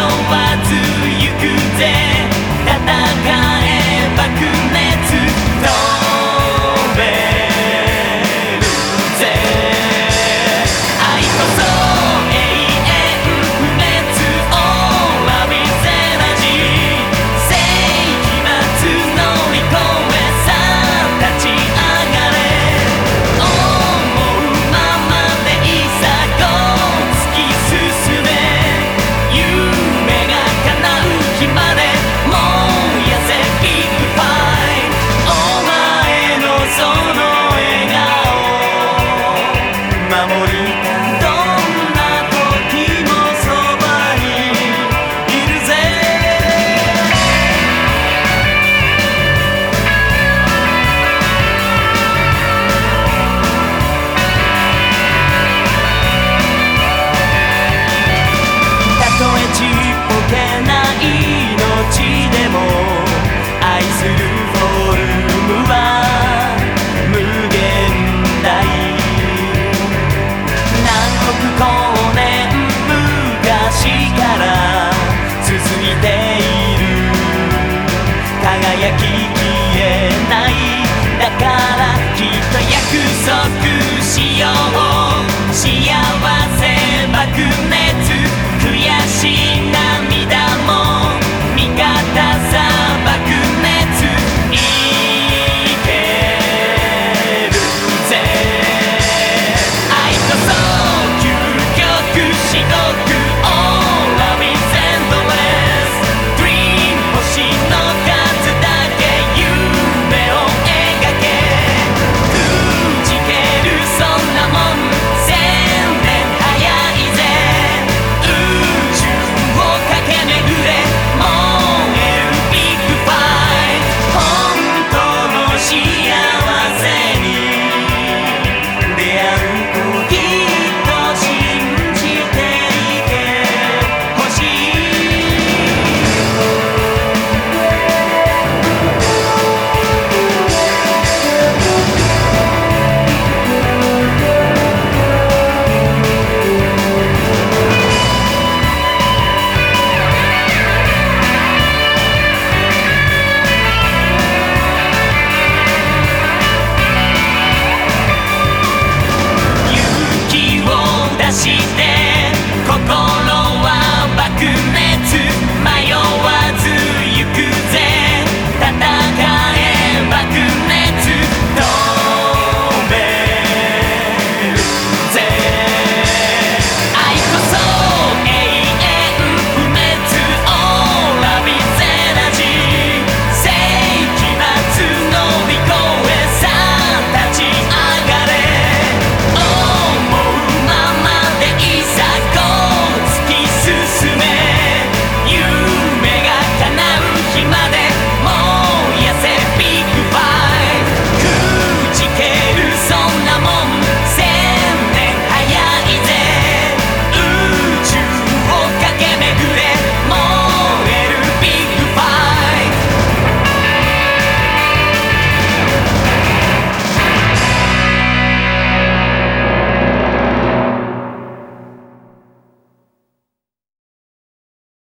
your body.